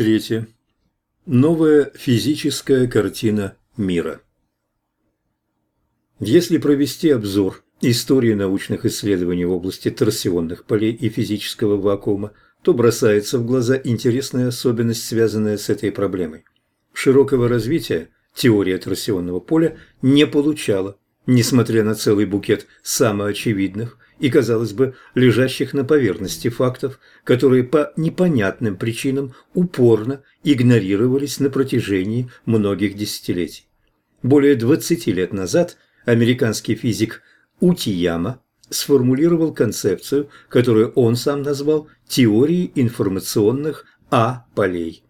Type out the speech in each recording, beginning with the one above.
Третье. Новая физическая картина мира. Если провести обзор истории научных исследований в области торсионных полей и физического вакуума, то бросается в глаза интересная особенность, связанная с этой проблемой. Широкого развития теория торсионного поля не получала, несмотря на целый букет самоочевидных и, казалось бы, лежащих на поверхности фактов, которые по непонятным причинам упорно игнорировались на протяжении многих десятилетий. Более 20 лет назад американский физик Утияма сформулировал концепцию, которую он сам назвал теорией информационных А-полей.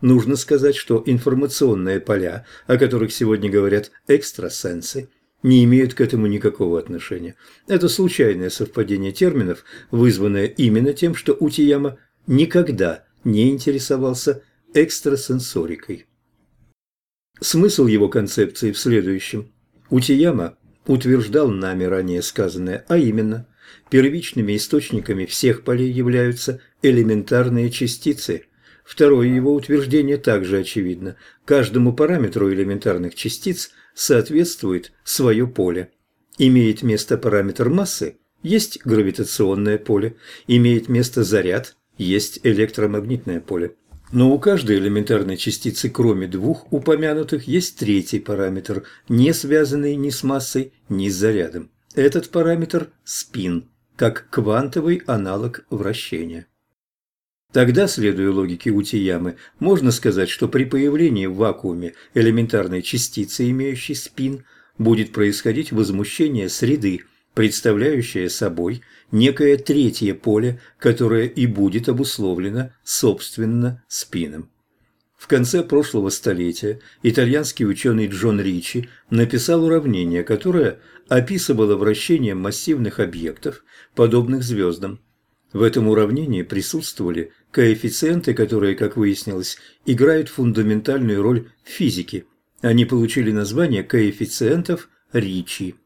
Нужно сказать, что информационные поля, о которых сегодня говорят экстрасенсы, не имеют к этому никакого отношения. Это случайное совпадение терминов, вызванное именно тем, что Утияма никогда не интересовался экстрасенсорикой. Смысл его концепции в следующем. Утияма утверждал нами ранее сказанное, а именно, первичными источниками всех полей являются элементарные частицы. Второе его утверждение также очевидно. Каждому параметру элементарных частиц соответствует свое поле. Имеет место параметр массы – есть гравитационное поле, имеет место заряд – есть электромагнитное поле. Но у каждой элементарной частицы, кроме двух упомянутых, есть третий параметр, не связанный ни с массой, ни с зарядом. Этот параметр – спин, как квантовый аналог вращения. Тогда, следуя логике Утиямы, можно сказать, что при появлении в вакууме элементарной частицы, имеющей спин, будет происходить возмущение среды, представляющее собой некое третье поле, которое и будет обусловлено, собственно, спином. В конце прошлого столетия итальянский ученый Джон Ричи написал уравнение, которое описывало вращение массивных объектов, подобных звездам. В этом уравнении присутствовали коэффициенты, которые, как выяснилось, играют фундаментальную роль в физике. Они получили название коэффициентов Ричи.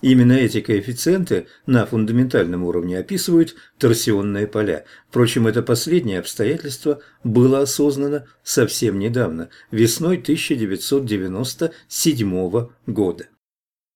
Именно эти коэффициенты на фундаментальном уровне описывают торсионные поля. Впрочем, это последнее обстоятельство было осознано совсем недавно, весной 1997 года.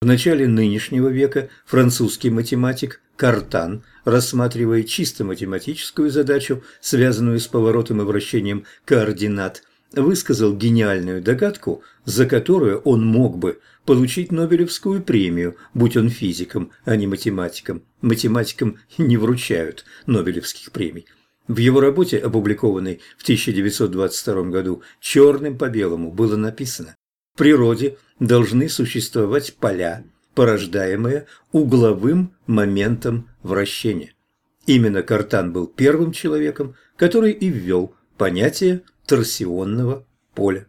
В начале нынешнего века французский математик Картан, рассматривая чисто математическую задачу, связанную с поворотом и вращением координат, высказал гениальную догадку, за которую он мог бы получить Нобелевскую премию, будь он физиком, а не математиком. Математикам не вручают Нобелевских премий. В его работе, опубликованной в 1922 году, черным по белому было написано «В природе должны существовать поля, порождаемые угловым моментом вращения. Именно Картан был первым человеком, который и ввел понятие торсионного поля.